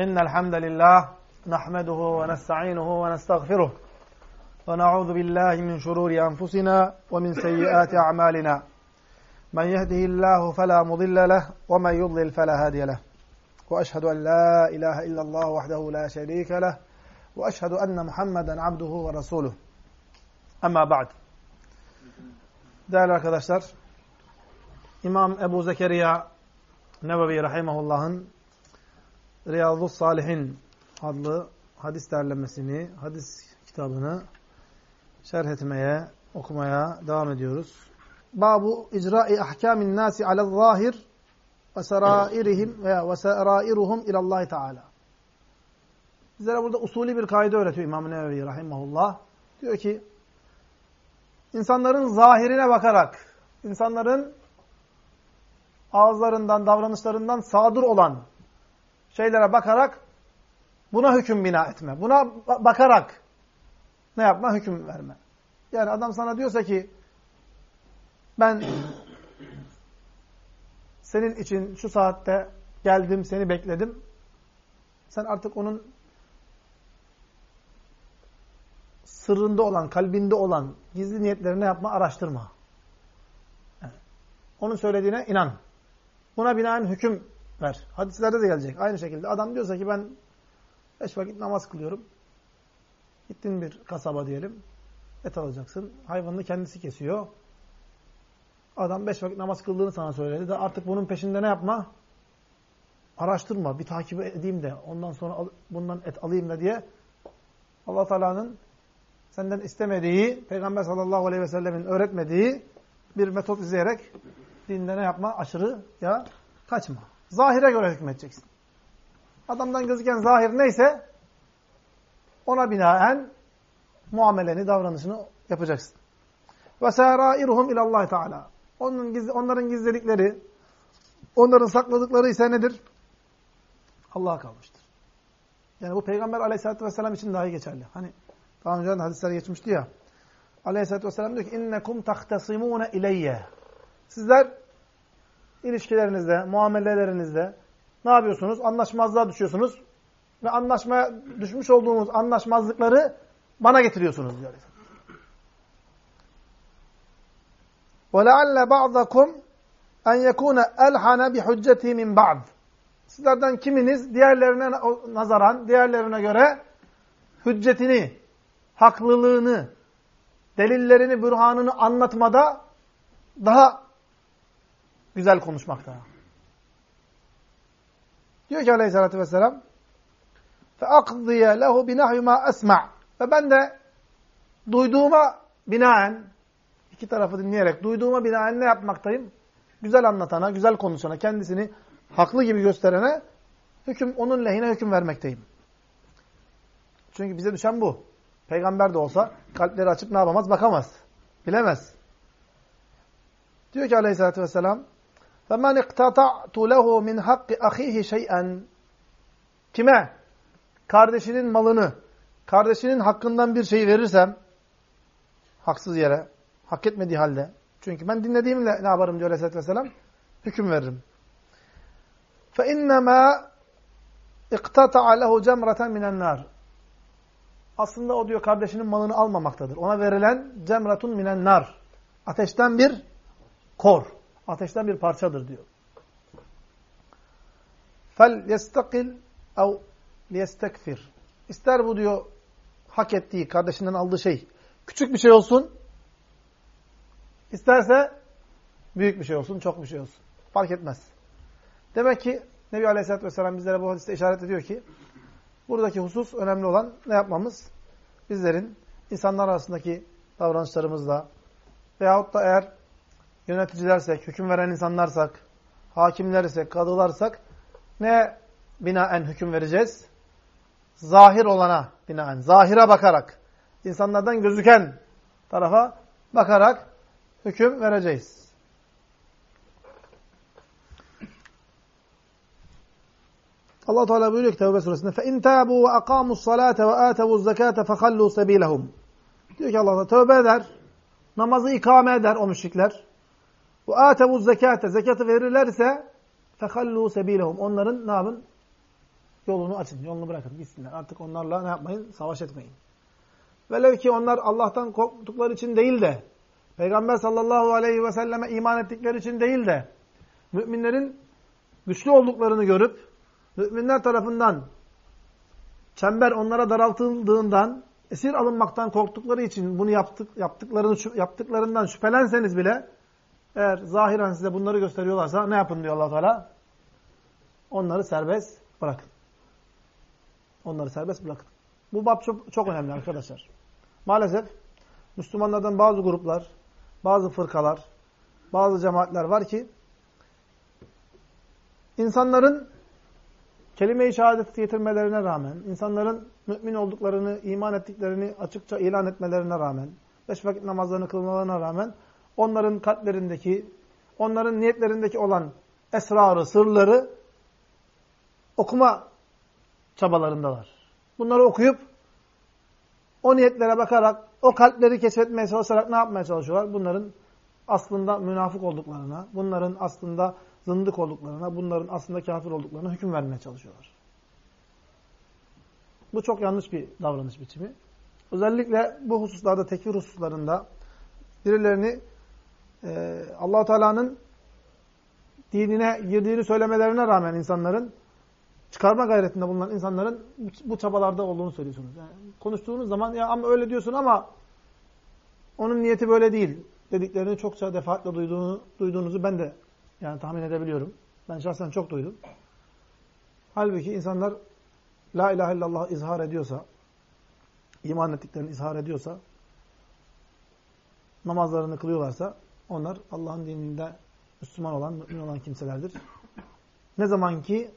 إن الحمد لله نحمده ونستعينه ونستغفره ونعوذ بالله من شرور أنفسنا ومن سيئات أعمالنا. من يهده الله فلا مضل له ومن يضلل فلا هادي له. وأشهد أن لا إله إلا الله وحده لا شريك له وأشهد أن محمدا عبده ورسوله. Ama ba'd. Değerli arkadaşlar, İmam Ebu Zekeriya Nebevi Rahimahullah'ın Riyadu Salihin adlı hadis derlemesini, hadis kitabını şerh etmeye, okumaya devam ediyoruz. Babu icra'i ahkamin nasi ala zahir ve serairihim veya ve serairuhum ilallahi teala. Bizlere burada usulü bir kaide öğretiyor İmam Nevevi Rahimahullah. Diyor ki, insanların zahirine bakarak, insanların ağızlarından, davranışlarından sadır olan şeylere bakarak buna hüküm bina etme. Buna bakarak ne yapma? Hüküm verme. Yani adam sana diyorsa ki ben senin için şu saatte geldim, seni bekledim. Sen artık onun sırrında olan, kalbinde olan gizli niyetlerini yapma, araştırma. Yani onun söylediğine inan. Buna binaen hüküm ver. Hadislerde de gelecek. Aynı şekilde adam diyorsa ki ben beş vakit namaz kılıyorum. Gittin bir kasaba diyelim. Et alacaksın. Hayvanını kendisi kesiyor. Adam beş vakit namaz kıldığını sana söyledi de artık bunun peşinde ne yapma? Araştırma. Bir takip edeyim de ondan sonra bundan et alayım da diye allah Teala'nın senden istemediği, Peygamber sallallahu aleyhi ve sellemin öğretmediği bir metot izleyerek dinde ne yapma? Aşırı ya kaçma. Zahire göre hükmedeceksin. Adamdan gözüken zahir neyse ona binaen muameleni, davranışını yapacaksın. Ve serairuhum ilallahi teala. Onun gizli, onların gizledikleri, onların sakladıkları ise nedir? Allah'a kalmıştır. Yani bu Peygamber aleyhissalatü vesselam için dahi geçerli. Hani daha önce hadisler geçmişti ya. Aleyhisselatü vesselam diyor ki innekum tahtasimune ileyye. Sizler ilişkilerinizde, muamelelerinizde ne yapıyorsunuz? Anlaşmazlığa düşüyorsunuz. Ve anlaşmaya düşmüş olduğunuz anlaşmazlıkları bana getiriyorsunuz diyor. وَلَعَلَّ بَعْضَكُمْ اَنْ يَكُونَ اَلْحَنَ بِحُجَّتِهِ مِنْ بَعْضٍ Sizlerden kiminiz diğerlerine nazaran, diğerlerine göre hüccetini, haklılığını, delillerini, bürhanını anlatmada daha güzel konuşmakta. Diyor ki aleyhissalatü vesselam فَاَقْضِيَ لَهُ بِنَحْيُ مَا أَسْمَعُ Ve ben de duyduğuma binaen, iki tarafı dinleyerek, duyduğuma binaen ne yapmaktayım? Güzel anlatana, güzel konuşana, kendisini haklı gibi gösterene hüküm, onun lehine hüküm vermekteyim. Çünkü bize düşen bu. Peygamber de olsa kalpleri açıp ne yapamaz? Bakamaz. Bilemez. Diyor ki aleyhissalatü vesselam فَمَنْ اِقْتَطَعْتُ لَهُ مِنْ حَقِّ أَخِيهِ شَيْئًا Kime? Kardeşinin malını, kardeşinin hakkından bir şey verirsem, haksız yere, hak etmediği halde. Çünkü ben dinlediğimle ne yaparım diyor aleyhissalatü vesselam? Hüküm veririm. فَاِنَّمَا اِقْتَطَعَ لَهُ جَمْرَةً مِنَ النَّارِ aslında o diyor kardeşinin malını almamaktadır. Ona verilen cemratun minen nar. Ateşten bir kor. Ateşten bir parçadır diyor. Fel yestakil ev liyestekfir. İster bu diyor hak ettiği, kardeşinden aldığı şey küçük bir şey olsun. İsterse büyük bir şey olsun, çok bir şey olsun. Fark etmez. Demek ki Nebi Aleyhisselatü Vesselam bizlere bu hadiste işaret ediyor ki Buradaki husus önemli olan ne yapmamız? Bizlerin insanlar arasındaki davranışlarımızla veyahut da eğer yöneticilersek, hüküm veren insanlarsak, hakimlersek, kadılarsak ne binaen hüküm vereceğiz? Zahir olana binaen, zahire bakarak, insanlardan gözüken tarafa bakarak hüküm vereceğiz. Allah Teala buyuruyor ki Tevbe suresinde fe in tabu ve akamus salate ve atavuz zekate fehallu sebilehum. Diyor ki Allah Teala tövbe eder, namazı ikame eder o müşrikler. Bu atavuz zekate zekatı verirlerse fehallu sebilehum. Onların ne yapın? Yolunu açın, yolunu bırakın, gitsinler. Artık onlarla ne yapmayın? Savaş etmeyin. Velev ki onlar Allah'tan korktukları için değil de, Peygamber sallallahu aleyhi ve selleme iman ettikleri için değil de, müminlerin güçlü olduklarını görüp, müminler tarafından çember onlara daraltıldığından, esir alınmaktan korktukları için bunu yaptık, yaptıklarını, yaptıklarından şüphelenseniz bile, eğer zahiren size bunları gösteriyorlarsa ne yapın diyor allah Teala? Onları serbest bırakın. Onları serbest bırakın. Bu bab çok, çok önemli arkadaşlar. Maalesef Müslümanlardan bazı gruplar, bazı fırkalar, bazı cemaatler var ki insanların kelime-i şehadet getirmelerine rağmen, insanların mümin olduklarını, iman ettiklerini açıkça ilan etmelerine rağmen, beş vakit namazlarını kılmalarına rağmen onların kalplerindeki, onların niyetlerindeki olan esrarı, sırları okuma çabalarındalar. Bunları okuyup o niyetlere bakarak, o kalpleri keşfetmeye çalışarak ne yapmaya çalışıyorlar? Bunların aslında münafık olduklarına, bunların aslında zındık olduklarına, bunların aslında kafir olduklarına hüküm vermeye çalışıyorlar. Bu çok yanlış bir davranış biçimi. Özellikle bu hususlarda, tekfir hususlarında birilerini e, allah Teala'nın dinine girdiğini söylemelerine rağmen insanların çıkarma gayretinde bulunan insanların bu çabalarda olduğunu söylüyorsunuz. Yani konuştuğunuz zaman ya ama öyle diyorsun ama onun niyeti böyle değil dediklerini çokça defaatle duyduğunu, duyduğunuzu ben de yani tahmin edebiliyorum. Ben şahsen çok duydum. Halbuki insanlar La ilahe illallah izhar ediyorsa, iman ettiklerini izhar ediyorsa, namazlarını kılıyorlarsa onlar Allah'ın dininde Müslüman olan, mümin olan kimselerdir. Ne zaman ki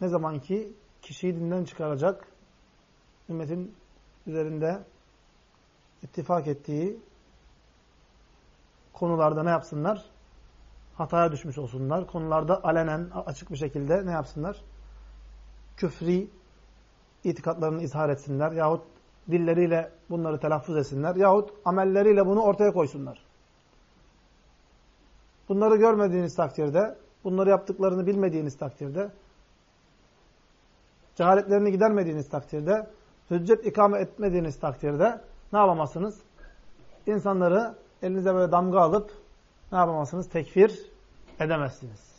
ne zaman ki kişiyi dinden çıkaracak ümmetin üzerinde ittifak ettiği konularda ne yapsınlar? Hataya düşmüş olsunlar. Konularda alenen, açık bir şekilde ne yapsınlar? Küfri itikatlarını izhar etsinler. Yahut dilleriyle bunları telaffuz etsinler. Yahut amelleriyle bunu ortaya koysunlar. Bunları görmediğiniz takdirde, bunları yaptıklarını bilmediğiniz takdirde cehaletlerini gidermediğiniz takdirde, hüccet ikame etmediğiniz takdirde ne yapamazsınız? İnsanları elinize böyle damga alıp ne yapamazsınız? Tekfir edemezsiniz.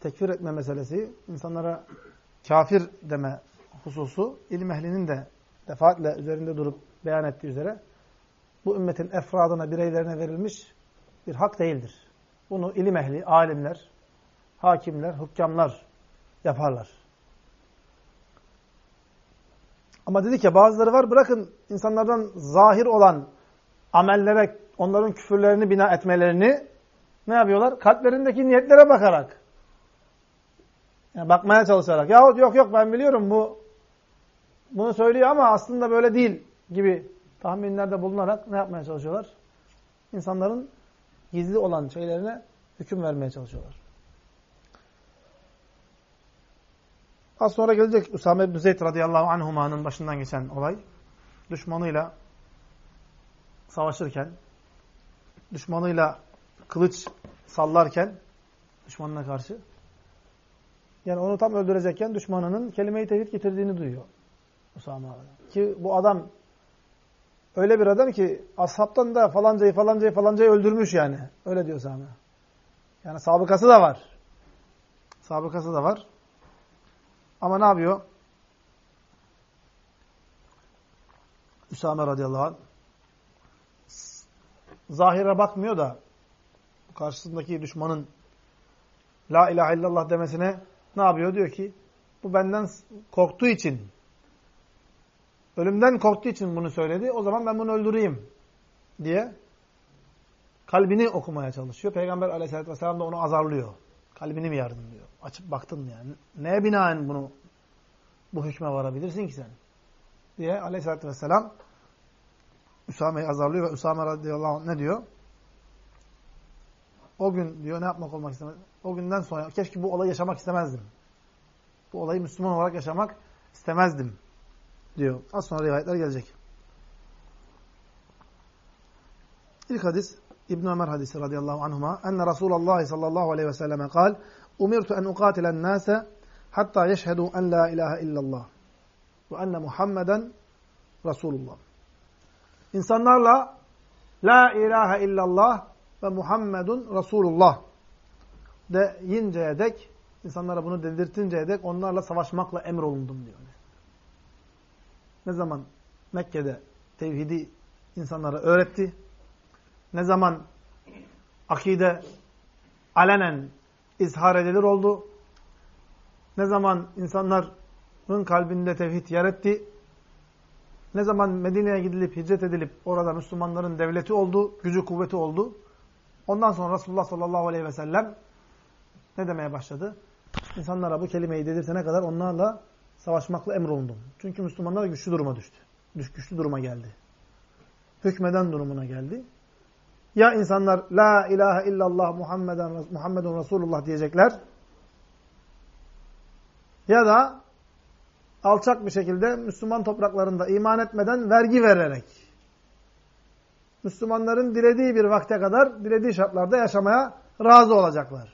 Tekfir etme meselesi, insanlara kafir deme hususu, ilim ehlinin de defaatle üzerinde durup beyan ettiği üzere, bu ümmetin efradına, bireylerine verilmiş bir hak değildir. Bunu ilim ehli, alimler, hakimler, hükkamlar yaparlar. Ama dedik ya bazıları var bırakın insanlardan zahir olan amellere, onların küfürlerini bina etmelerini ne yapıyorlar? Kalplerindeki niyetlere bakarak. Yani bakmaya çalışarak. Yahut yok yok ben biliyorum bu bunu söylüyor ama aslında böyle değil gibi tahminlerde bulunarak ne yapmaya çalışıyorlar? İnsanların gizli olan şeylerine hüküm vermeye çalışıyorlar. Az sonra gelecek Usame ibn Zeyd radıyallahu anhuma'nın başından geçen olay. Düşmanıyla savaşırken, düşmanıyla kılıç sallarken, düşmanına karşı, yani onu tam öldürecekken düşmanının kelime-i tevhid getirdiğini duyuyor. Usame Ki bu adam öyle bir adam ki ashabtan da falancayı falancayı falancayı öldürmüş yani. Öyle diyor Usame. Yani sabıkası da var. Sabıkası da var. Ama ne yapıyor? Üsame radıyallahu anh zahire bakmıyor da karşısındaki düşmanın La ilahe illallah demesine ne yapıyor? Diyor ki bu benden korktuğu için ölümden korktuğu için bunu söyledi. O zaman ben bunu öldüreyim diye kalbini okumaya çalışıyor. Peygamber aleyhissalatü vesselam da onu azarlıyor. Kalbini mi yardın diyor. Açıp baktın yani? Neye binaen bunu bu hükme varabilirsin ki sen? Diye aleyhissalatü vesselam Üsame'yi azarlıyor ve Üsame radıyallahu anh ne diyor? O gün diyor ne yapmak olmak istemez. O günden sonra keşke bu olayı yaşamak istemezdim. Bu olayı Müslüman olarak yaşamak istemezdim diyor. Az sonra rivayetler gelecek. İlk hadis İbn Ömer hadisi radıyallahu anhuma enne Resulullah sallallahu aleyhi ve selleme kal umirtu en uqatilen nase hatta yeşhedû en la ilahe illallah ve enne Muhammeden Resulullah. İnsanlarla la ilahe illallah ve Muhammedun Resulullah deyinceye dek, insanlara bunu dedirtinceye dek onlarla savaşmakla emrolundum diyor. Ne zaman Mekke'de tevhidi insanlara öğretti, ne zaman akide alenen izhar edilir oldu, ne zaman insanların kalbinde tevhid yer etti, ne zaman Medine'ye gidilip, hicret edilip orada Müslümanların devleti oldu, gücü kuvveti oldu. Ondan sonra Resulullah sallallahu aleyhi ve sellem ne demeye başladı? İnsanlara bu kelimeyi dedirtene kadar onlarla savaşmakla emrolundum. Çünkü Müslümanlar güçlü duruma düştü. Güçlü duruma geldi. Hükmeden durumuna geldi. Ya insanlar La ilahe illallah Muhammeden, Muhammedun Resulullah diyecekler ya da alçak bir şekilde Müslüman topraklarında iman etmeden vergi vererek Müslümanların dilediği bir vakte kadar dilediği şartlarda yaşamaya razı olacaklar.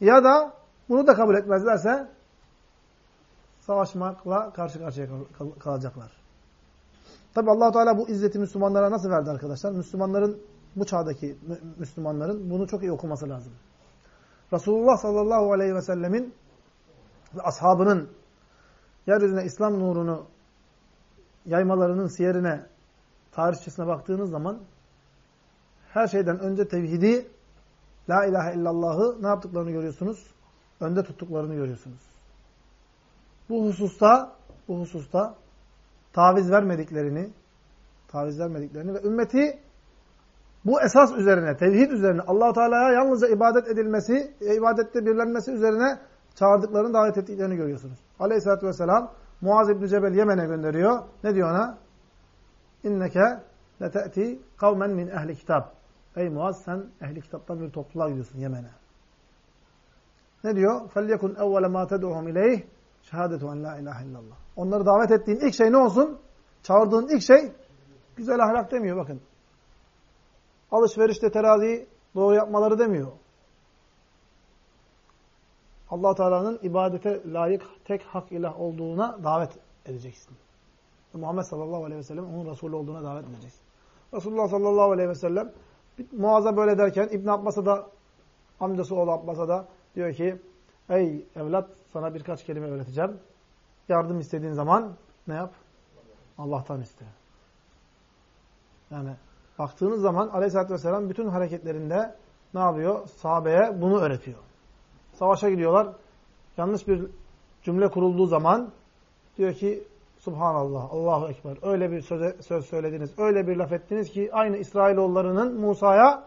Ya da bunu da kabul etmezlerse savaşmakla karşı karşıya kalacaklar. Tabi allah Teala bu izzeti Müslümanlara nasıl verdi arkadaşlar? Müslümanların, bu çağdaki Müslümanların bunu çok iyi okuması lazım. Resulullah sallallahu aleyhi ve sellemin ve ashabının yeryüzüne İslam nurunu yaymalarının siyerine, tarihçesine baktığınız zaman her şeyden önce tevhidi, la ilahe illallah'ı ne yaptıklarını görüyorsunuz? Önde tuttuklarını görüyorsunuz Bu hususta, bu hususta taviz vermediklerini, taviz vermediklerini ve ümmeti bu esas üzerine, tevhid üzerine, allah Teala'ya yalnızca ibadet edilmesi, ibadette birlenmesi üzerine çağırdıklarını, davet ettiklerini görüyorsunuz. Aleyhisselatü vesselam Muaz İbni Cebel Yemen'e gönderiyor. Ne diyor ona? İnneke lete'ti kavmen min ehli kitap. Ey Muaz sen ehli kitaptan bir topluluğa gidiyorsun Yemen'e. Ne diyor? فَلْيَكُنْ اَوَّلَ مَا تَدْعُهُمْ اِلَيْهِ Şehadetu en la ilahe illallah. Onları davet ettiğin ilk şey ne olsun? Çağırdığın ilk şey güzel ahlak demiyor bakın. Alışverişte teraziyi doğru yapmaları demiyor. allah Teala'nın ibadete layık tek hak ilah olduğuna davet edeceksin. Muhammed sallallahu aleyhi ve sellem onun Resulü olduğuna davet edeceksin. Resulullah sallallahu aleyhi ve sellem Muaz'a böyle derken İbn Abbas'a da amcası oğlu Abbas'a da diyor ki ey evlat sana birkaç kelime öğreteceğim. Yardım istediğin zaman ne yap? Allah'tan iste. Yani baktığınız zaman aleyhissalatü vesselam bütün hareketlerinde ne yapıyor? Sahabeye bunu öğretiyor. Savaşa gidiyorlar. Yanlış bir cümle kurulduğu zaman diyor ki Subhanallah, Allahu Ekber. Öyle bir söze, söz söylediniz, öyle bir laf ettiniz ki aynı İsrailoğullarının Musa'ya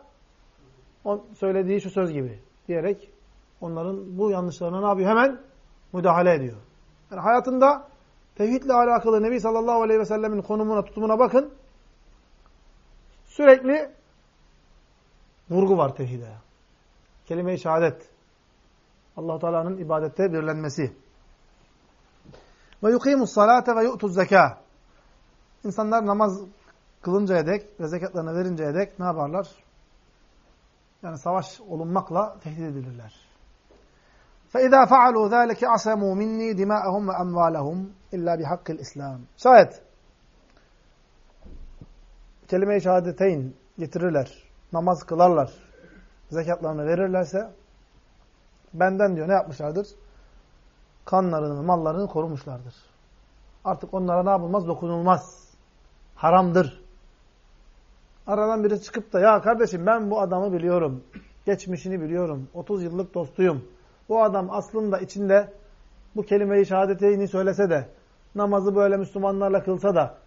söylediği şu söz gibi diyerek onların bu yanlışlarına ne yapıyor? Hemen müdahale ediyor. Yani hayatında tevhidle alakalı Nebi sallallahu aleyhi ve sellemin konumuna, tutumuna bakın. Sürekli vurgu var tevhide. Kelime-i şehadet allah Teala'nın ibadette birlenmesi. Ve yukimus salate ve yu'tuz zeka. İnsanlar namaz kılıncaya dek ve zekatlarını verinceye dek ne yaparlar? Yani savaş olunmakla tehdit edilirler. فَاِذَا فَعَلُوا ذَٰلِكَ عَسَمُوا مِنِّي دِمَاءَهُمْ وَاَمْوَالَهُمْ اِلَّا بِحَقِّ الْاِسْلَامِ Şayet kelime-i şehadeteyn getirirler, namaz kılarlar, zekatlarını verirlerse benden diyor ne yapmışlardır? Kanlarını, mallarını korumuşlardır. Artık onlara ne yapılmaz? Dokunulmaz. Haramdır. Aradan biri çıkıp da ya kardeşim ben bu adamı biliyorum. Geçmişini biliyorum. 30 yıllık dostuyum. Bu adam aslında içinde bu kelimeyi şehadeteyni söylese de namazı böyle Müslümanlarla kılsa da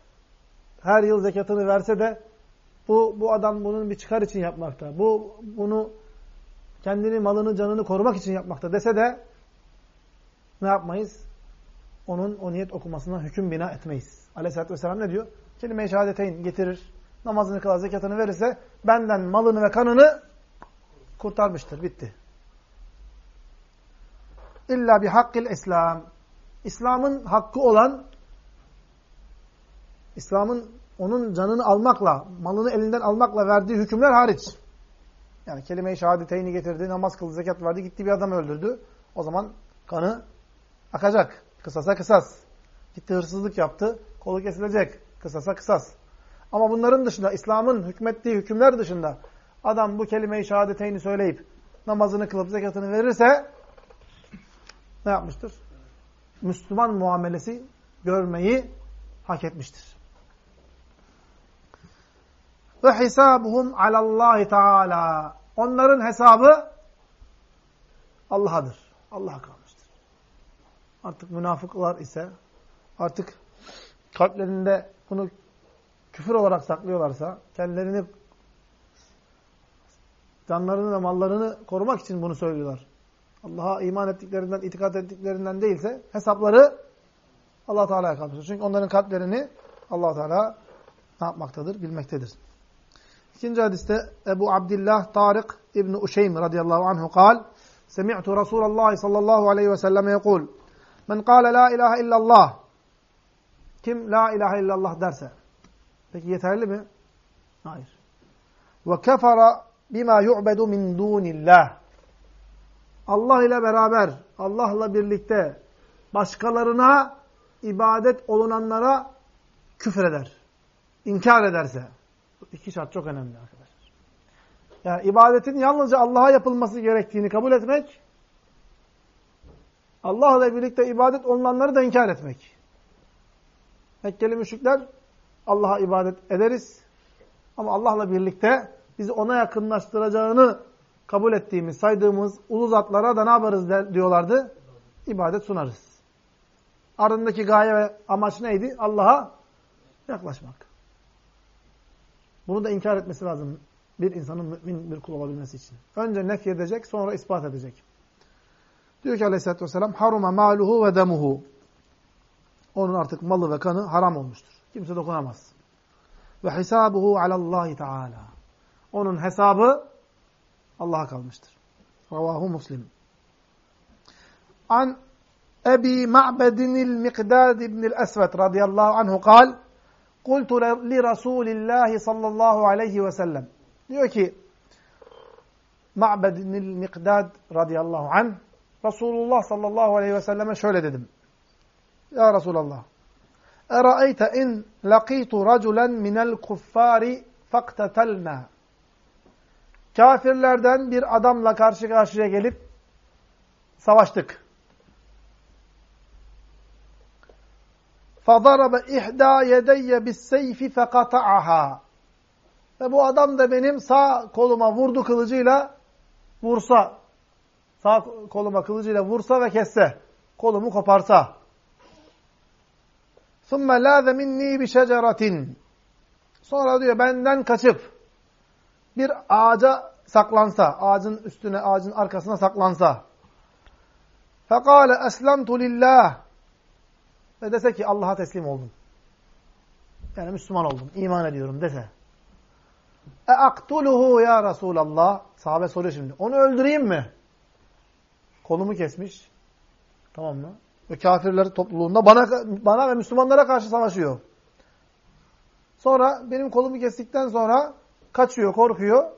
her yıl zekatını verse de bu, bu adam bunun bir çıkar için yapmakta. Bu bunu kendini, malını, canını korumak için yapmakta dese de ne yapmayız? Onun o niyet okumasına hüküm bina etmeyiz. Aleyhisselatü Vesselam ne diyor? Kelime-i şehadeteyn getirir, namazını kılar, zekatını verirse benden malını ve kanını kurtarmıştır. Bitti. İlla bi hakkil İslam. İslam'ın hakkı olan, İslam'ın onun canını almakla, malını elinden almakla verdiği hükümler hariç. Yani kelime-i şehadeteyni getirdi, namaz kıldı, zekat verdi, gitti bir adam öldürdü. O zaman kanı akacak. Kısasa kısas. Gitti hırsızlık yaptı, kolu kesilecek. Kısasa kısas. Ama bunların dışında, İslam'ın hükmettiği hükümler dışında adam bu kelime-i şehadeteyni söyleyip namazını kılıp zekatını verirse ne yapmıştır? Müslüman muamelesi görmeyi hak etmiştir. Ve hisabuhum alallahi teala. Onların hesabı Allah'adır. Allah'a kalmıştır. Artık münafıklar ise artık kalplerinde bunu küfür olarak saklıyorlarsa, kendilerini canlarını ve mallarını korumak için bunu söylüyorlar. Allah'a iman ettiklerinden, itikat ettiklerinden değilse hesapları Allah Teala'ya kalmıştır. Çünkü onların kalplerini Allah Teala ne yapmaktadır? Bilmektedir. İkinci hadiste Ebu Abdillah Tarık İbni Uşeym radıyallahu anhu kal Semi'tu Resulallah sallallahu aleyhi ve selleme yekul Men kâle la ilahe illallah Kim la ilahe illallah derse Peki yeterli mi? Hayır. Ve kefara bima yu'bedu min dunillah Allah ile beraber, Allah'la birlikte başkalarına ibadet olunanlara küfür eder. İnkar ederse. İki şart çok önemli arkadaşlar. Yani ibadetin yalnızca Allah'a yapılması gerektiğini kabul etmek, Allah'la birlikte ibadet olunanları da inkar etmek. Mekkeli müşrikler Allah'a ibadet ederiz ama Allah'la birlikte bizi ona yakınlaştıracağını kabul ettiğimiz, saydığımız ulu zatlara da ne yaparız diyorlardı? İbadet sunarız. Ardındaki gaye ve amaç neydi? Allah'a yaklaşmak. Bunu da inkar etmesi lazım bir insanın mümin bir kul olabilmesi için. Önce nef edecek, sonra ispat edecek. Diyor ki aleyhissalatü vesselam, haruma maluhu ve demuhu. Onun artık malı ve kanı haram olmuştur. Kimse dokunamaz. Ve hisabuhu alallahi teala. Onun hesabı Allah'a kalmıştır. Ravahu Muslim. An Ebi Ma'bedinil Miqdad ibnil Esvet radıyallahu anhu kal Kultu li Rasulillahi sallallahu aleyhi ve sellem. Diyor ki Ma'bedinil Miqdad radıyallahu anh Resulullah sallallahu aleyhi ve selleme şöyle dedim. Ya Resulallah Eraeyte in laqitu raculen minel kuffari faktetelna Kafirlerden bir adamla karşı karşıya gelip savaştık. فَضَرَبَ اِحْدَى يَدَيَّ بِالسَّيْفِ فَقَطَعَهَا Ve bu adam da benim sağ koluma vurdu kılıcıyla vursa, sağ koluma kılıcıyla vursa ve kesse, kolumu koparsa. ثُمَّ لَاذَ مِنِّي بِشَجَرَةٍ Sonra diyor benden kaçıp bir ağaca saklansa, ağacın üstüne, ağacın arkasına saklansa. Fekale eslemtu lillah. Ve dese ki Allah'a teslim oldum. Yani Müslüman oldum, iman ediyorum dese. E aktuluhu ya Resulallah. Sahabe soruyor şimdi. Onu öldüreyim mi? Kolumu kesmiş. Tamam mı? Ve kafirler topluluğunda bana, bana ve Müslümanlara karşı savaşıyor. Sonra benim kolumu kestikten sonra Kaçıyor, korkuyor.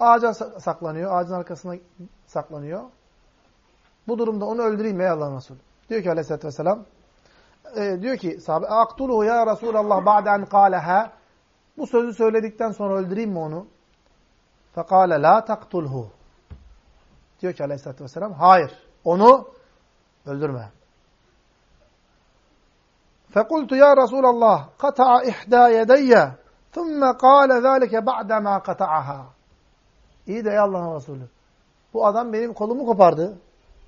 Ağaca saklanıyor. Ağacın arkasına saklanıyor. Bu durumda onu öldüreyim mi ey Allah'ın Resulü? Diyor ki aleyhissalatü vesselam. E, diyor ki sahabe aktuluhu ya Resulallah ba'den kâleha. Bu sözü söyledikten sonra öldüreyim mi onu? Fekale la taktulhu. Diyor ki aleyhissalatü vesselam hayır onu öldürme. Fekultu ya Resulallah kata'a ihda yedeyye ثُمَّ قَالَ ذَٰلِكَ بَعْدَمَا قَطَعَهَا İyi de ey Allah'ın Resulü. Bu adam benim kolumu kopardı.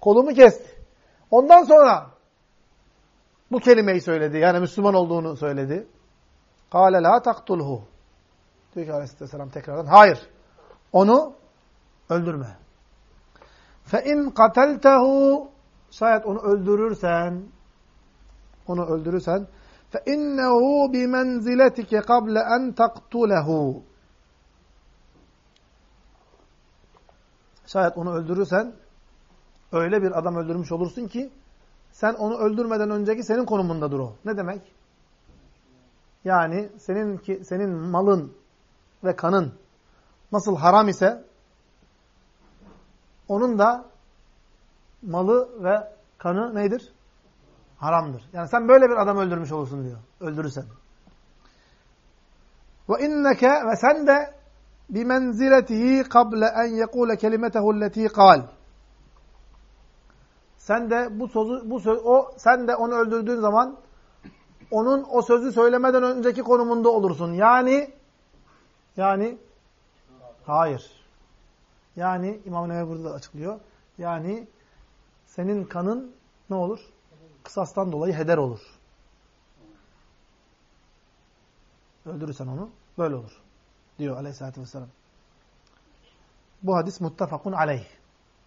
Kolumu kesti. Ondan sonra bu kelimeyi söyledi. Yani Müslüman olduğunu söyledi. قَالَ لَا تَقْتُلْهُ Diyor ki aleyhisselam tekrardan. Hayır. Onu öldürme. فَاِنْ قَتَلْتَهُ Şayet onu öldürürsen onu öldürürsen فَاِنَّهُ بِمَنْزِلَتِكَ قَبْلَ اَنْ تَقْتُلَهُ Şayet onu öldürürsen öyle bir adam öldürmüş olursun ki sen onu öldürmeden önceki senin konumundadır o. Ne demek? yani senin ki senin malın ve kanın nasıl haram ise onun da malı ve kanı nedir? Haramdır. Yani sen böyle bir adam öldürmüş olursun diyor. Öldürürsen. Ve inneke ve sen de bi menziletihi kable en yekule kelimetehu lleti kal. Sen de bu sözü bu söz, o sen de onu öldürdüğün zaman onun o sözü söylemeden önceki konumunda olursun. Yani yani hayır. Yani İmam Nevevi burada açıklıyor. Yani senin kanın ne olur? Kısastan dolayı heder olur. Öldürürsen onu böyle olur. Diyor aleyhissalatü vesselam. Bu hadis muttefakun aleyh.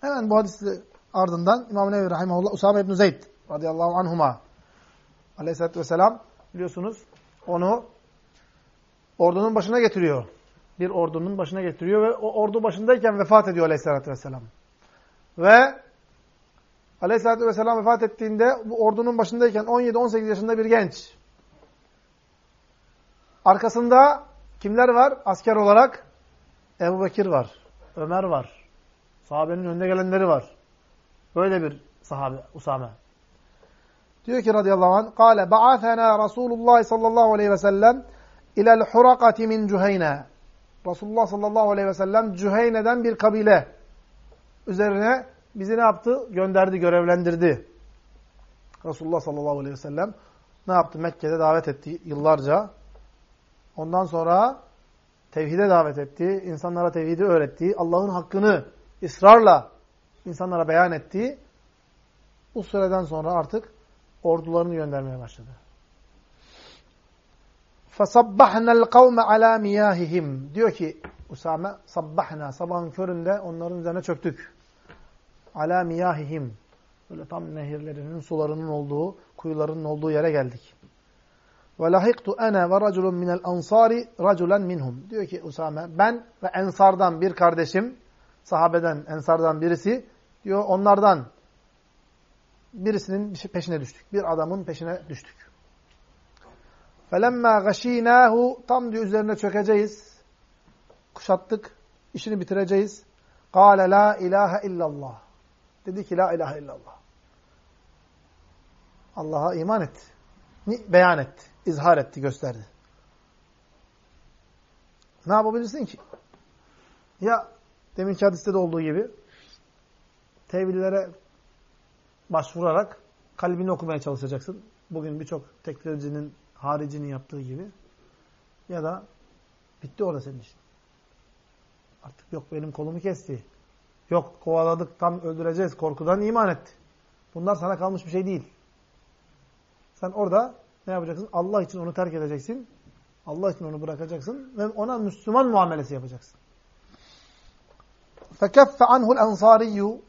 Hemen bu hadisi ardından İmam Nevevi Rahimahullah Usame İbn Zeyd radıyallahu anhuma aleyhissalatü vesselam biliyorsunuz onu ordunun başına getiriyor. Bir ordunun başına getiriyor ve o ordu başındayken vefat ediyor aleyhissalatü vesselam. Ve Aleyhisselatü Vesselam vefat ettiğinde bu ordunun başındayken 17-18 yaşında bir genç. Arkasında kimler var? Asker olarak Ebu Bekir var, Ömer var, sahabenin önde gelenleri var. Böyle bir sahabe Usame. Diyor ki radıyallahu anh, "Kale ba'athana Rasulullah sallallahu aleyhi ve sellem ila'l hurakati min Cüheyne." Resulullah sallallahu aleyhi ve sellem Cüheyne'den bir kabile üzerine bizi ne yaptı? Gönderdi, görevlendirdi. Resulullah sallallahu aleyhi ve sellem ne yaptı? Mekke'de davet etti yıllarca. Ondan sonra tevhide davet etti. insanlara tevhidi öğretti. Allah'ın hakkını ısrarla insanlara beyan etti. Bu süreden sonra artık ordularını göndermeye başladı. فَصَبَّحْنَا الْقَوْمَ عَلَى مِيَاهِهِمْ Diyor ki Usame, sabbahna, sabahın köründe onların üzerine çöktük. Ala miyahihim. Böyle tam nehirlerinin, sularının olduğu, kuyularının olduğu yere geldik. Ve lahiktu ene ve raculun minel ansari raculen minhum. Diyor ki Usame, ben ve ensardan bir kardeşim, sahabeden, ensardan birisi, diyor onlardan birisinin peşine düştük. Bir adamın peşine düştük. فَلَمَّا غَش۪ينَاهُ Tam diyor üzerine çökeceğiz. Kuşattık. işini bitireceğiz. قَالَ لَا اِلَٰهَ illallah. Dedi ki la ilahe illallah. Allah'a iman etti. Beyan etti. izhar etti, gösterdi. Ne yapabilirsin ki? Ya deminki hadiste de olduğu gibi tevhidlere başvurarak kalbini okumaya çalışacaksın. Bugün birçok teknolojinin, haricinin yaptığı gibi. Ya da bitti orada senin işin. Artık yok benim kolumu kesti. Yok kovaladık tam öldüreceğiz korkudan iman etti. Bunlar sana kalmış bir şey değil. Sen orada ne yapacaksın? Allah için onu terk edeceksin. Allah için onu bırakacaksın ve ona Müslüman muamelesi yapacaksın. Fekeffe anhul ensariyyu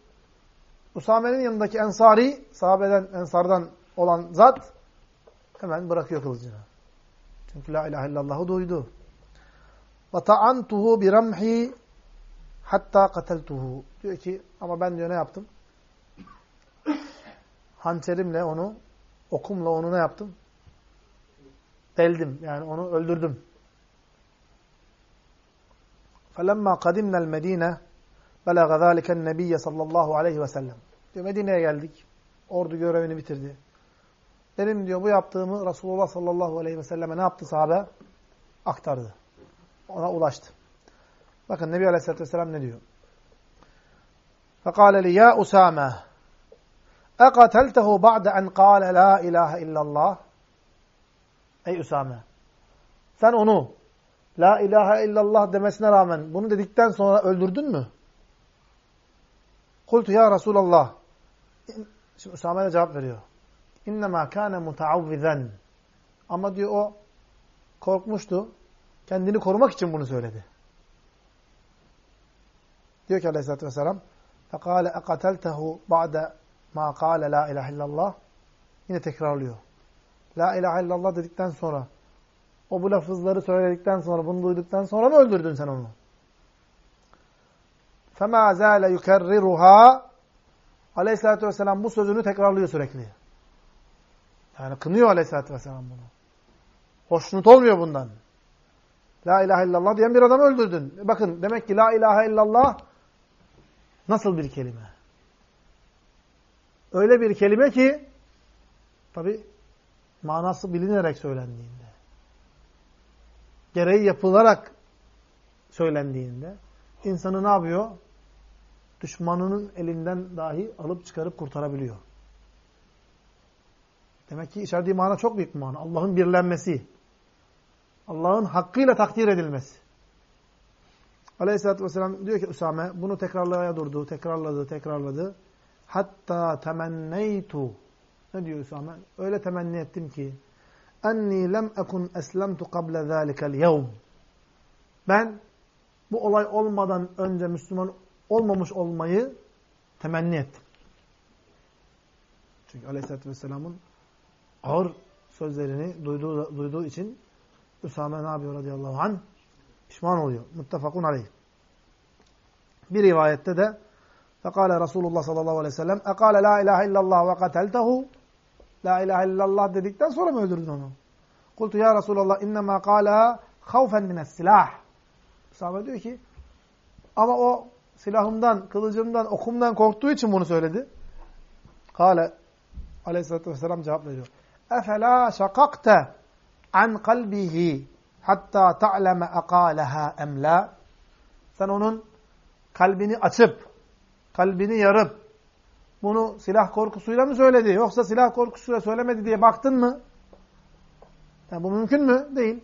Usame'nin yanındaki ensari, sahabeden, ensardan olan zat hemen bırakıyor kılıcını. Çünkü la ilahe illallah'ı duydu. Ve ta'antuhu bi remhi hatta kateltuhu. Diyor ki ama ben diyor ne yaptım? Hançerimle onu, okumla onu ne yaptım? Deldim. Yani onu öldürdüm. فَلَمَّا قَدِمْنَا الْمَد۪ينَ بَلَغَ ذَٰلِكَ النَّبِيَّ sallallahu aleyhi ve sellem. Diyor Medine'ye geldik. Ordu görevini bitirdi. Benim diyor bu yaptığımı Resulullah sallallahu aleyhi ve selleme ne yaptı sahabe? Aktardı. Ona ulaştı. Bakın Nebi Aleyhisselatü Vesselam ne diyor? فَقَالَ لِ يَا أُسَامَةِ اَقَتَلْتَهُ بَعْدَ اَنْ قَالَ لَا اِلَٰهَ اِلَّا اللّٰهِ Ey Usame! Sen onu La ilahe illallah demesine rağmen bunu dedikten sonra öldürdün mü? Kultu ya Resulallah. Şimdi Usame de cevap veriyor. İnnemâ kâne mutaavvizen. Ama diyor o korkmuştu. Kendini korumak için bunu söyledi. Diyor ki aleyhissalatü vesselam فَقَالَ اَقَتَلْتَهُ بَعْدَ مَا قَالَ لَا اِلَٰهِ illallah Yine tekrarlıyor. La ilahe illallah dedikten sonra o bu lafızları söyledikten sonra bunu duyduktan sonra mı öldürdün sen onu? فَمَا زَالَ يُكَرِّرُهَا Aleyhisselatü Vesselam bu sözünü tekrarlıyor sürekli. Yani kınıyor Aleyhisselatü Vesselam bunu. Hoşnut olmuyor bundan. La ilahe illallah diyen bir adamı öldürdün. E bakın demek ki la ilahe illallah nasıl bir kelime? Öyle bir kelime ki tabi manası bilinerek söylendiğinde gereği yapılarak söylendiğinde insanı ne yapıyor? Düşmanının elinden dahi alıp çıkarıp kurtarabiliyor. Demek ki içerdiği mana çok büyük bir mana. Allah'ın birlenmesi. Allah'ın hakkıyla takdir edilmesi. Aleyhisselatü Vesselam diyor ki Üsame bunu tekrarlaya durdu, tekrarladı, tekrarladı. Hatta temenneytu. Ne diyor Üsame? Öyle temenni ettim ki enni lem ekun eslemtu kable zâlikel yevm. Ben bu olay olmadan önce Müslüman olmamış olmayı temenni ettim. Çünkü Aleyhisselatü Vesselam'ın ağır sözlerini duyduğu, duyduğu için Üsame ne yapıyor radıyallahu anh? Pişman oluyor. Muttefakun aleyh. Bir rivayette de Fekale Resulullah sallallahu aleyhi ve sellem Ekale la ilahe illallah ve kateltehu La ilahe illallah dedikten sonra mı öldürdün onu? Kultu ya Resulallah innema kâleha havfen mines silah. Sahabe diyor ki ama o silahımdan, kılıcımdan, okumdan korktuğu için bunu söyledi. Kale aleyhissalatü vesselam cevap veriyor. Efela şakakte an kalbihi hatta ta'leme akaleha emla. Sen onun kalbini açıp, kalbini yarıp, bunu silah korkusuyla mı söyledi? Yoksa silah korkusuyla söylemedi diye baktın mı? Yani bu mümkün mü? Değil.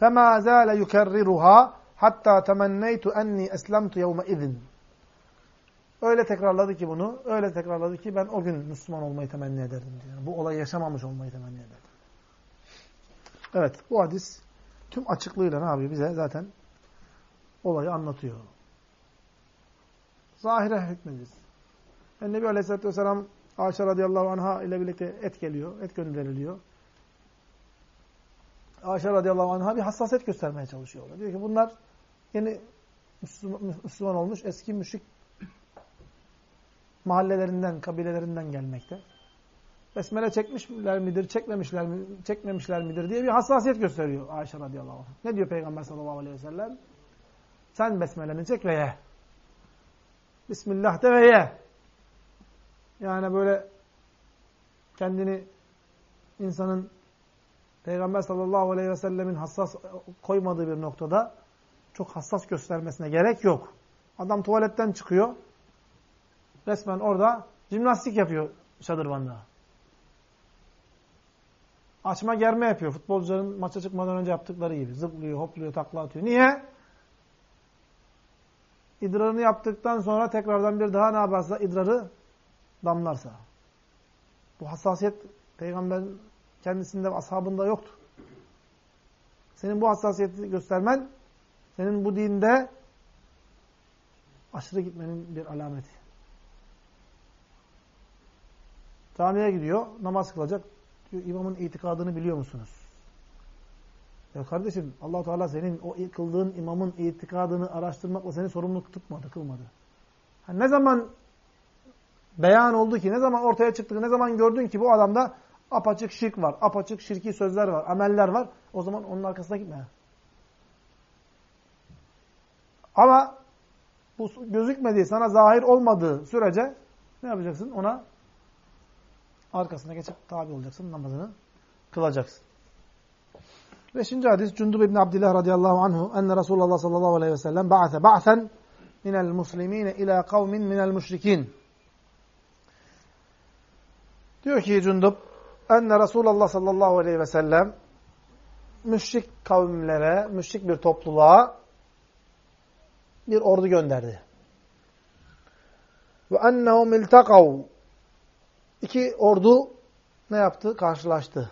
فَمَا زَالَ يُكَرِّرُهَا hatta temenneytu enni eslemtu yevme izin. Öyle tekrarladı ki bunu, öyle tekrarladı ki ben o gün Müslüman olmayı temenni ederdim. Yani bu olayı yaşamamış olmayı temenni ederdim. Evet, bu hadis tüm açıklığıyla ne yapıyor bize zaten olayı anlatıyor. Zahire hükmediz. Yani Nebi Aleyhisselatü Vesselam Ayşe radıyallahu anh'a ile birlikte et geliyor, et gönderiliyor. Ayşe radıyallahu anh'a bir hassasiyet göstermeye çalışıyorlar. Diyor ki bunlar yeni Müslüman olmuş eski müşrik mahallelerinden, kabilelerinden gelmekte. Besmele çekmişler midir, çekmemişler mi, çekmemişler midir diye bir hassasiyet gösteriyor Ayşe radıyallahu anh. Ne diyor Peygamber sallallahu aleyhi ve sellem? Sen besmeleni çek ve ye. Bismillah de ve ye. Yani böyle kendini insanın Peygamber sallallahu aleyhi ve sellemin hassas koymadığı bir noktada çok hassas göstermesine gerek yok. Adam tuvaletten çıkıyor. Resmen orada jimnastik yapıyor şadırvanda. Açma germe yapıyor. Futbolcuların maça çıkmadan önce yaptıkları gibi. Zıplıyor, hopluyor, takla atıyor. Niye? İdrarını yaptıktan sonra tekrardan bir daha ne yaparsa idrarı damlarsa. Bu hassasiyet peygamberin kendisinde ashabında yoktu. Senin bu hassasiyeti göstermen senin bu dinde aşırı gitmenin bir alameti. Camiye gidiyor, namaz kılacak. Diyor, imamın itikadını biliyor musunuz? Ya kardeşim allah Teala senin o kıldığın imamın itikadını araştırmakla seni sorumluluk tutmadı, kılmadı. Ha, ne zaman beyan oldu ki, ne zaman ortaya çıktı ne zaman gördün ki bu adamda apaçık şirk var, apaçık şirki sözler var, ameller var. O zaman onun arkasına gitme. Ama bu gözükmediği, sana zahir olmadığı sürece ne yapacaksın? Ona arkasına geçip tabi olacaksın, namazını kılacaksın. Beşinci hadis Cundub ibn Abdillah radıyallahu anhu enne Resulullah sallallahu aleyhi ve sellem ba'ase ba'sen minel muslimine ila kavmin minel müşrikin. Diyor ki Cundub enne Resulullah sallallahu aleyhi ve sellem müşrik kavimlere, müşrik bir topluluğa bir ordu gönderdi. Ve ennehum iltakav İki ordu ne yaptı? Karşılaştı.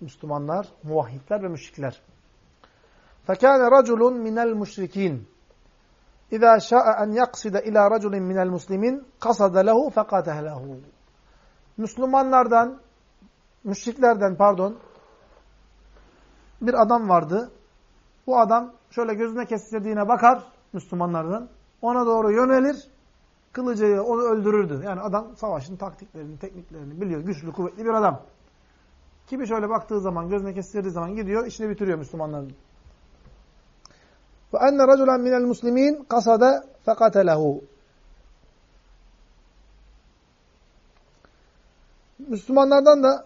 Müslümanlar, muvahhidler ve müşrikler. فَكَانَ رَجُلٌ مِنَ الْمُشْرِك۪ينَ اِذَا شَاءَ اَنْ يَقْصِدَ اِلَى رَجُلٍ مِنَ الْمُسْلِمِينَ قَصَدَ لَهُ فَقَتَهْ Müslümanlardan, müşriklerden pardon, bir adam vardı. Bu adam şöyle gözüne kestirdiğine bakar Müslümanlardan. Ona doğru yönelir. Kılıcıyla onu öldürürdü. Yani adam savaşın taktiklerini, tekniklerini biliyor. Güçlü, kuvvetli bir adam. Kimi şöyle baktığı zaman, gözüne kestirdiği zaman gidiyor, işini bitiriyor Müslümanların. Ve enne raculen minel muslimin kasada fekatelehu. Müslümanlardan da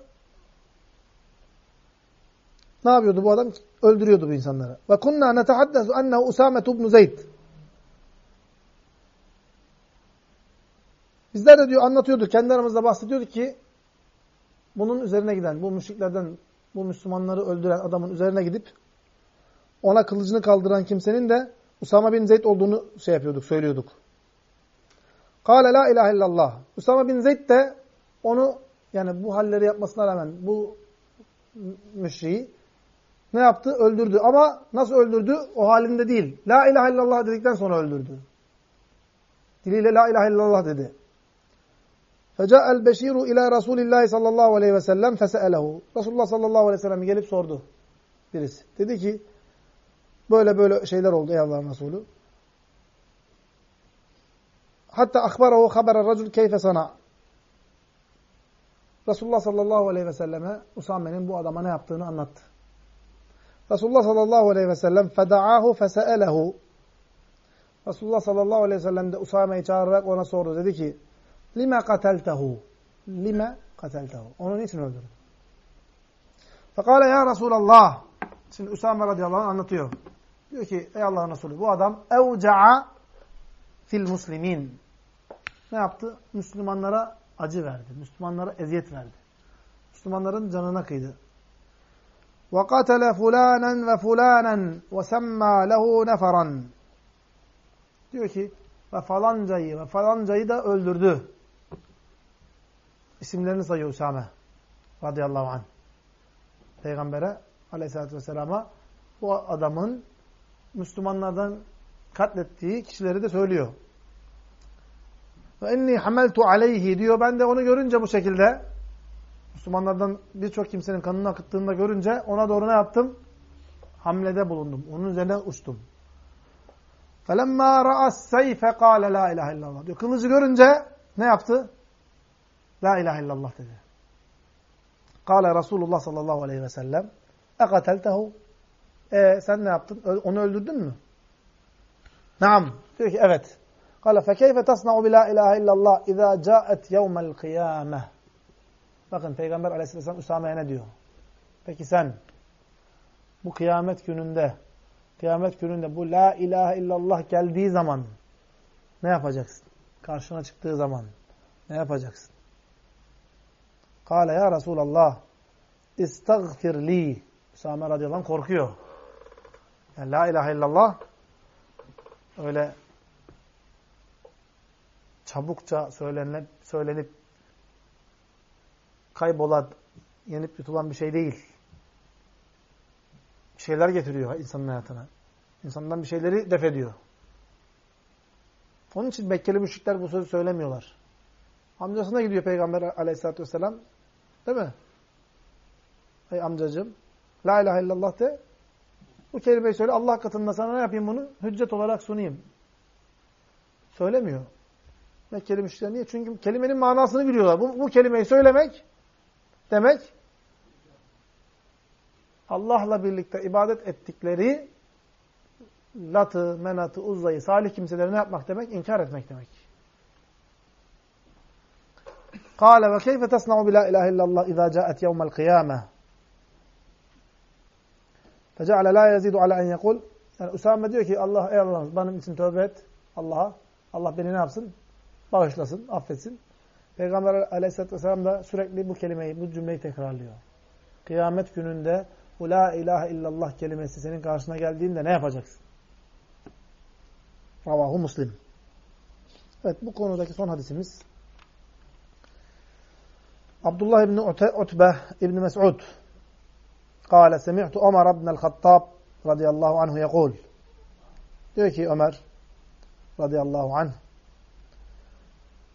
ne yapıyordu bu adam? Öldürüyordu bu insanları. Ve kunna netehaddesu ennehu Usame ibn. Bizler de diyor anlatıyorduk, kendi aramızda bahsediyorduk ki bunun üzerine giden, bu müşriklerden bu Müslümanları öldüren adamın üzerine gidip ona kılıcını kaldıran kimsenin de Usama bin Zeyd olduğunu şey yapıyorduk, söylüyorduk. Kale la ilahe illallah. Usama bin Zeyd de onu yani bu halleri yapmasına rağmen bu müşriği ne yaptı? Öldürdü. Ama nasıl öldürdü? O halinde değil. La ilahe illallah dedikten sonra öldürdü. Diliyle la ilahe illallah dedi. فَجَاءَ الْبَشِيرُ اِلَى رَسُولِ اللّٰهِ sallallahu aleyhi ve sellem فَسَأَلَهُ Resulullah sallallahu aleyhi ve sellem gelip sordu birisi. Dedi ki böyle böyle şeyler oldu ey Allah'ın Resulü. Hatta akbarahu habara racul keyfe sana. Resulullah sallallahu aleyhi ve selleme Usame'nin bu adama ne yaptığını anlattı. Resulullah sallallahu aleyhi ve sellem feda'ahu fese'elehu. Resulullah sallallahu aleyhi ve sellem de Usame'yi çağırarak ona sordu. Dedi ki Lime kateltehu. Lime kateltehu. Onu niçin öldürdün? Fekale ya Resulallah. Şimdi Usame radıyallahu anh anlatıyor. Diyor ki ey Allah'ın Resulü bu adam evca'a fil muslimin. Ne yaptı? Müslümanlara acı verdi. Müslümanlara eziyet verdi. Müslümanların canına kıydı. وَقَتَلَ فُلَانًا وَفُلَانًا وَسَمَّا لَهُ نَفَرًا Diyor ki ve falancayı ve falancayı da öldürdü. İsimlerini sayıyor Usame radıyallahu anh. Peygamber'e aleyhissalatü vesselama bu adamın Müslümanlardan katlettiği kişileri de söylüyor. Ve inni hameltu aleyhi diyor. Ben de onu görünce bu şekilde Müslümanlardan birçok kimsenin kanını akıttığında görünce ona doğru ne yaptım? Hamlede bulundum. Onun üzerine uçtum. فَلَمَّا رَأَ السَّيْفَ قَالَ لَا اِلَٰهَ illallah diyor. Kılıcı görünce ne yaptı? La ilahe illallah dedi. Kale Resulullah sallallahu aleyhi ve sellem Ekateltehu E sen ne yaptın? Onu öldürdün mü? Naam. Diyor ki evet. Kale fekeyfe tasna'u bi la ilahe illallah izâ câet yevmel kıyâmeh Bakın Peygamber aleyhisselam Üsame'ye ne diyor? Peki sen bu kıyamet gününde kıyamet gününde bu la ilahe illallah geldiği zaman ne yapacaksın? Karşına çıktığı zaman ne yapacaksın? Kale ya Resulallah istagfir li. Üsame radıyallahu anh korkuyor. Yani la ilahe illallah öyle çabukça söylenip, söylenip kaybolan, yenip yutulan bir şey değil. Bir şeyler getiriyor insanın hayatına. İnsandan bir şeyleri def ediyor. Onun için Mekkeli müşrikler bu sözü söylemiyorlar. Amcasına gidiyor Peygamber aleyhissalatü vesselam. Değil mi? Ey amcacığım. La ilahe illallah de. Bu kelimeyi söyle. Allah katında sana ne yapayım bunu? Hüccet olarak sunayım. Söylemiyor. Mekkeli müşrikler niye? Çünkü kelimenin manasını biliyorlar. Bu, bu kelimeyi söylemek demek Allah'la birlikte ibadet ettikleri Lat'ı, Menat'ı, Uzza'yı, salih kimseleri ne yapmak demek? İnkar etmek demek. Kâle ve keyfe tesna'u bila ilahe illallah izâ câet yevmel kıyâmeh. Fece'ale la yezidu ala en yekul. Yani Usame diyor ki Allah ey Allah benim için tövbe et Allah'a. Allah beni ne yapsın? Bağışlasın, affetsin. Peygamber aleyhisselatü vesselam da sürekli bu kelimeyi, bu cümleyi tekrarlıyor. Kıyamet gününde bu la ilahe illallah kelimesi senin karşına geldiğinde ne yapacaksın? Ravahu Muslim. Evet bu konudaki son hadisimiz Abdullah İbni Utbe İbni Mes'ud قال سمعت Ömer ibn el-Hattab radıyallahu anhu yekul diyor ki Ömer radıyallahu anh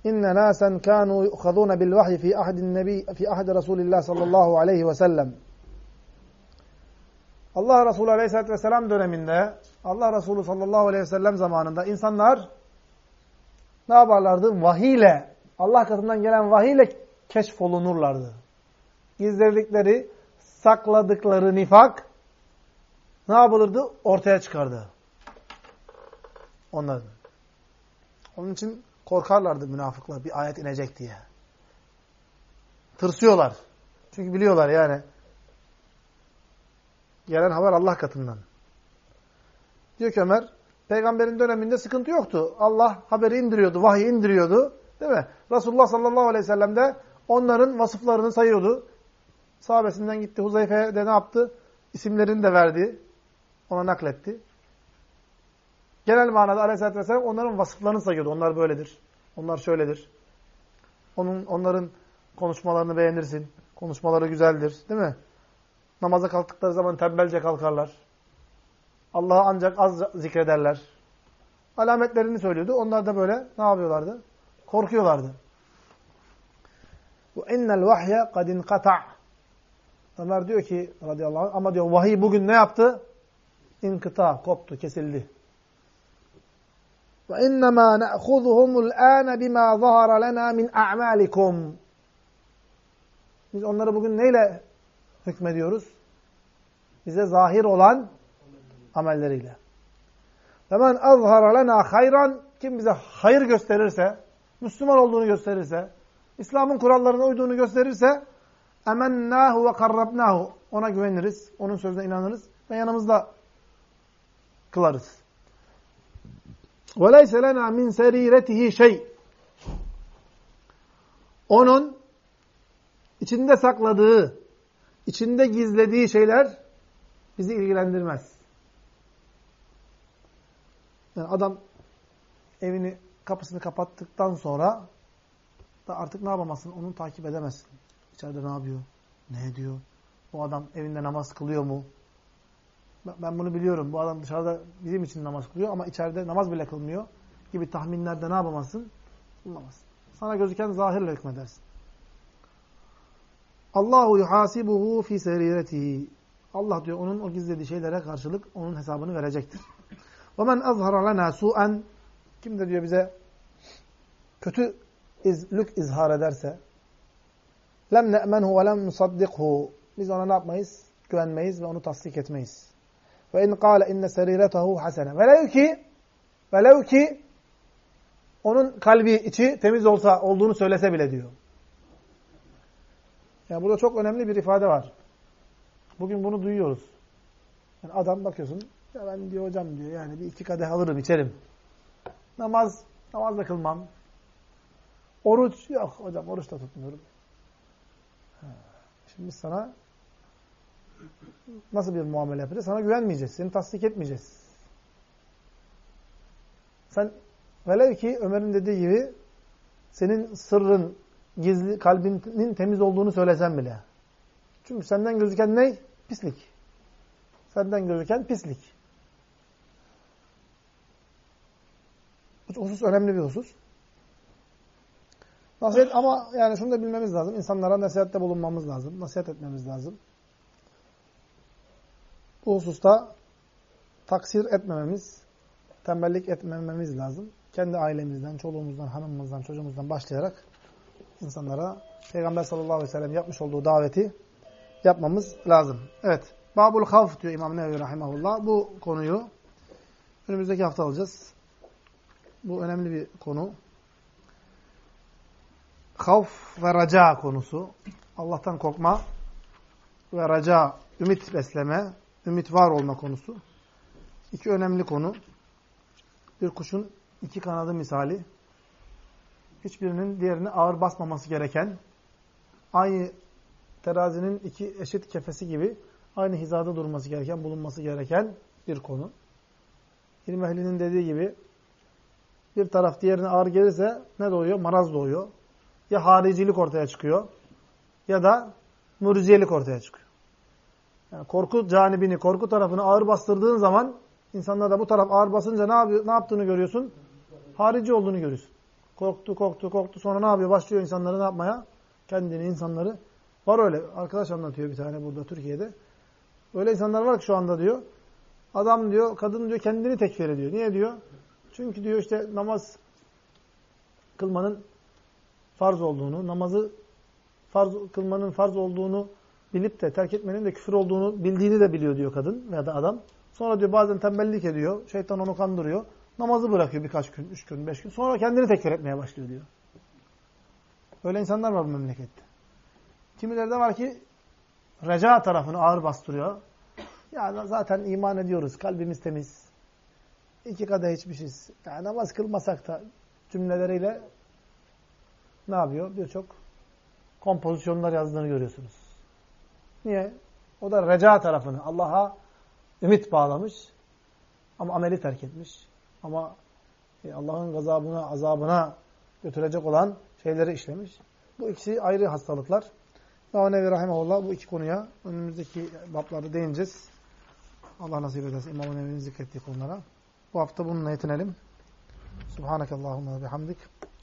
İnne nasen kanu yu'khadun bil vahyi fi ahdi nebi fi ahdi Resulillah sallallahu aleyhi ve sellem Allah Resulü Aleyhisselatü Vesselam döneminde, Allah Resulü sallallahu aleyhi ve sellem zamanında insanlar ne yaparlardı? Vahiyle, Allah katından gelen vahiyle keşfolunurlardı. gizledikleri, sakladıkları nifak ne yapılırdı? Ortaya çıkardı. Onların. Onun için korkarlardı münafıklar bir ayet inecek diye. Tırsıyorlar. Çünkü biliyorlar yani. Gelen haber Allah katından. Diyor ki Ömer, peygamberin döneminde sıkıntı yoktu. Allah haberi indiriyordu, vahiy indiriyordu. Değil mi? Resulullah sallallahu aleyhi ve sellem de onların vasıflarını sayıyordu. Sahabesinden gitti. Huzeyfe'ye de ne yaptı? İsimlerini de verdi. Ona nakletti. Genel manada aleyhissalatü vesselam onların vasıflarını sayıyordu. Onlar böyledir. Onlar şöyledir. Onun, onların konuşmalarını beğenirsin. Konuşmaları güzeldir. Değil mi? Namaza kalktıkları zaman tembelce kalkarlar. Allah'ı ancak az zikrederler. Alametlerini söylüyordu. Onlar da böyle ne yapıyorlardı? Korkuyorlardı. Bu innel vahye kad inkata. Ömer diyor ki radıyallahu anh ama diyor vahiy bugün ne yaptı? İnkıta, koptu, kesildi. Ve innemâ ne'khudhuhumul âne bimâ zahara lenâ min a'mâlikum. Biz onları bugün neyle hükmediyoruz? Bize zahir olan amelleriyle. Ve men azhara lena hayran kim bize hayır gösterirse, Müslüman olduğunu gösterirse, İslam'ın kurallarına uyduğunu gösterirse emennâhu ve karrabnâhu ona güveniriz, onun sözüne inanırız ve yanımızda kılarız. وَلَيْسَ لَنَا مِنْ سَر۪يرَتِهِ şey. Onun içinde sakladığı, içinde gizlediği şeyler bizi ilgilendirmez. Yani adam evini, kapısını kapattıktan sonra da artık ne yapamazsın? Onu takip edemezsin. İçeride ne yapıyor? Ne ediyor? Bu adam evinde namaz kılıyor mu? Ben bunu biliyorum. Bu adam dışarıda bizim için namaz kılıyor ama içeride namaz bile kılmıyor gibi tahminlerde ne yapamazsın? Bulunamazsın. Sana gözüken zahirle hükmedersin. Allahu yuhasibuhu fi seriretihi. Allah diyor onun o gizlediği şeylere karşılık onun hesabını verecektir. Ve men azhara lena su'en kim de diyor bize kötü izlük izhar ederse lem ne'menhu ve lem nusaddikhu biz ona ne yapmayız? Güvenmeyiz ve onu tasdik etmeyiz. Ve in kâle inne seriretahu hasene. Velev ki velev ki onun kalbi içi temiz olsa olduğunu söylese bile diyor. Yani burada çok önemli bir ifade var. Bugün bunu duyuyoruz. Yani adam bakıyorsun, ya ben diyor hocam diyor yani bir iki kadeh alırım içerim. Namaz, namaz da kılmam. Oruç, yok hocam oruç da tutmuyorum. Şimdi sana nasıl bir muamele yapacağız? Sana güvenmeyeceğiz. Seni tasdik etmeyeceğiz. Sen velev ki Ömer'in dediği gibi senin sırrın, gizli, kalbinin temiz olduğunu söylesen bile. Çünkü senden gözüken ne? Pislik. Senden gözüken pislik. Bu husus önemli bir husus. Nasihat ama yani şunu da bilmemiz lazım. İnsanlara nasihatte bulunmamız lazım. Nasihat etmemiz lazım. Bu hususta taksir etmememiz, tembellik etmememiz lazım. Kendi ailemizden, çoluğumuzdan, hanımımızdan, çocuğumuzdan başlayarak insanlara Peygamber sallallahu aleyhi ve sellem yapmış olduğu daveti yapmamız lazım. Evet. Babul Havf diyor İmam Nevevi Rahimahullah. Bu konuyu önümüzdeki hafta alacağız. Bu önemli bir konu. Havf ve raca konusu. Allah'tan korkma ve raca, ümit besleme, ümit var olma konusu. İki önemli konu. Bir kuşun iki kanadı misali. Hiçbirinin diğerini ağır basmaması gereken, aynı terazinin iki eşit kefesi gibi aynı hizada durması gereken, bulunması gereken bir konu. İlm ehlinin dediği gibi bir taraf diğerine ağır gelirse ne doğuyor? Maraz doğuyor. Ya haricilik ortaya çıkıyor ya da mürciyelik ortaya çıkıyor. Yani korku canibini, korku tarafını ağır bastırdığın zaman insanlar da bu taraf ağır basınca ne, yapıyor, ne yaptığını görüyorsun? Harici olduğunu görüyorsun. Korktu, korktu, korktu. Sonra ne yapıyor? Başlıyor insanları ne yapmaya? Kendini, insanları. Var öyle. Arkadaş anlatıyor bir tane burada Türkiye'de. Öyle insanlar var ki şu anda diyor. Adam diyor, kadın diyor kendini tekfir ediyor. Niye diyor? Çünkü diyor işte namaz kılmanın farz olduğunu, namazı farz kılmanın farz olduğunu bilip de terk etmenin de küfür olduğunu bildiğini de biliyor diyor kadın veya da adam. Sonra diyor bazen tembellik ediyor. Şeytan onu kandırıyor. Namazı bırakıyor birkaç gün, üç gün, beş gün. Sonra kendini tekrar etmeye başlıyor diyor. Öyle insanlar var bu memlekette. Kimileri de var ki reca tarafını ağır bastırıyor. Ya zaten iman ediyoruz. Kalbimiz temiz. İki kadeh içmişiz. Yani namaz kılmasak da cümleleriyle ne yapıyor? Birçok kompozisyonlar yazdığını görüyorsunuz. Niye? O da reca tarafını. Allah'a ümit bağlamış. Ama ameli terk etmiş. Ama e, Allah'ın gazabına, azabına götürecek olan şeyleri işlemiş. Bu ikisi ayrı hastalıklar. Ve Nevi Rahimahullah bu iki konuya önümüzdeki bablarda değineceğiz. Allah nasip ederse İmam-ı Nevi'nin zikrettiği konulara. Bu hafta bununla yetinelim. Subhanakallahumma bihamdik.